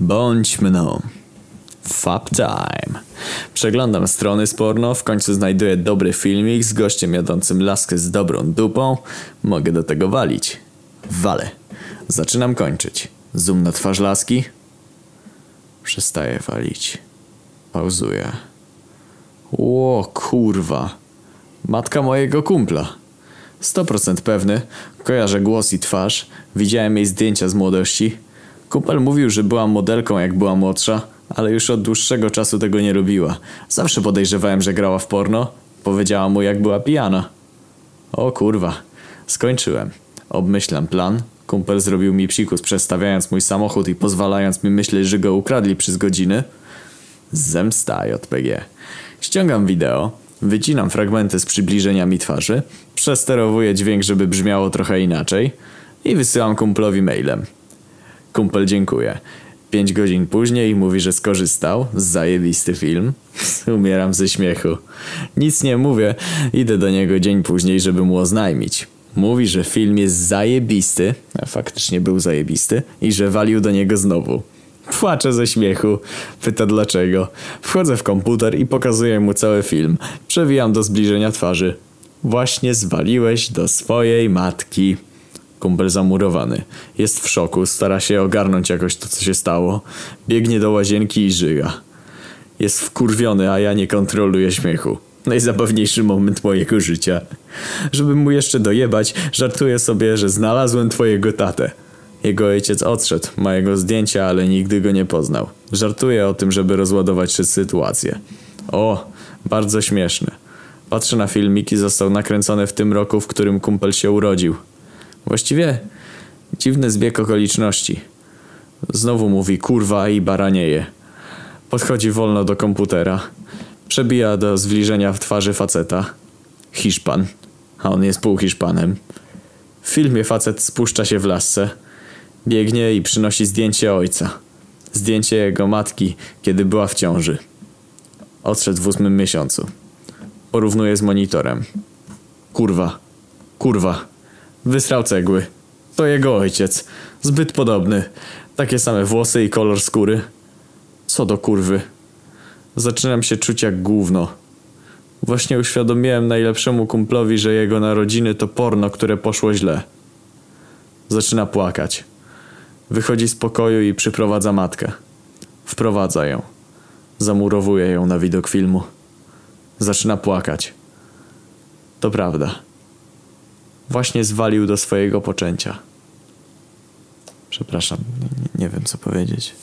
Bądź mną. Fab time. Przeglądam strony z porno, w końcu znajduję dobry filmik z gościem jadącym laskę z dobrą dupą. Mogę do tego walić. Walę. Zaczynam kończyć. Zoom na twarz laski. Przestaję walić. Pauzuję. Ło, kurwa. Matka mojego kumpla. 100% pewny. Kojarzę głos i twarz. Widziałem jej zdjęcia z młodości. Kumpel mówił, że była modelką jak była młodsza, ale już od dłuższego czasu tego nie robiła. Zawsze podejrzewałem, że grała w porno. Powiedziała mu jak była pijana. O kurwa. Skończyłem. Obmyślam plan. Kumpel zrobił mi psikus przestawiając mój samochód i pozwalając mi myśleć, że go ukradli przez godziny. Zemsta JPG. Ściągam wideo, wycinam fragmenty z przybliżeniami twarzy, przesterowuję dźwięk, żeby brzmiało trochę inaczej i wysyłam kumplowi mailem. Kumpel dziękuję. Pięć godzin później mówi, że skorzystał. Zajebisty film. Umieram ze śmiechu. Nic nie mówię. Idę do niego dzień później, żeby mu oznajmić. Mówi, że film jest zajebisty, a faktycznie był zajebisty, i że walił do niego znowu. Płaczę ze śmiechu. Pyta dlaczego. Wchodzę w komputer i pokazuję mu cały film. Przewijam do zbliżenia twarzy. Właśnie zwaliłeś do swojej matki. Kumpel zamurowany. Jest w szoku, stara się ogarnąć jakoś to, co się stało. Biegnie do łazienki i żyga. Jest wkurwiony, a ja nie kontroluję śmiechu. Najzabawniejszy moment mojego życia. Żeby mu jeszcze dojebać, żartuję sobie, że znalazłem twojego tatę. Jego ojciec odszedł, ma jego zdjęcia, ale nigdy go nie poznał. Żartuję o tym, żeby rozładować sytuację. O, bardzo śmieszne. Patrzę na filmiki, został nakręcony w tym roku, w którym kumpel się urodził. Właściwie dziwny zbieg okoliczności. Znowu mówi kurwa i baranieje. Podchodzi wolno do komputera. Przebija do zbliżenia w twarzy faceta. Hiszpan. A on jest półhiszpanem. W filmie facet spuszcza się w lasce. Biegnie i przynosi zdjęcie ojca. Zdjęcie jego matki, kiedy była w ciąży. Odszedł w ósmym miesiącu. Porównuje z monitorem. Kurwa. Kurwa. Wysrał cegły. To jego ojciec. Zbyt podobny. Takie same włosy i kolor skóry. Co do kurwy. Zaczynam się czuć jak gówno. Właśnie uświadomiłem najlepszemu kumplowi, że jego narodziny to porno, które poszło źle. Zaczyna płakać. Wychodzi z pokoju i przyprowadza matkę. Wprowadza ją. Zamurowuje ją na widok filmu. Zaczyna płakać. To prawda. Właśnie zwalił do swojego poczęcia. Przepraszam, nie, nie wiem co powiedzieć.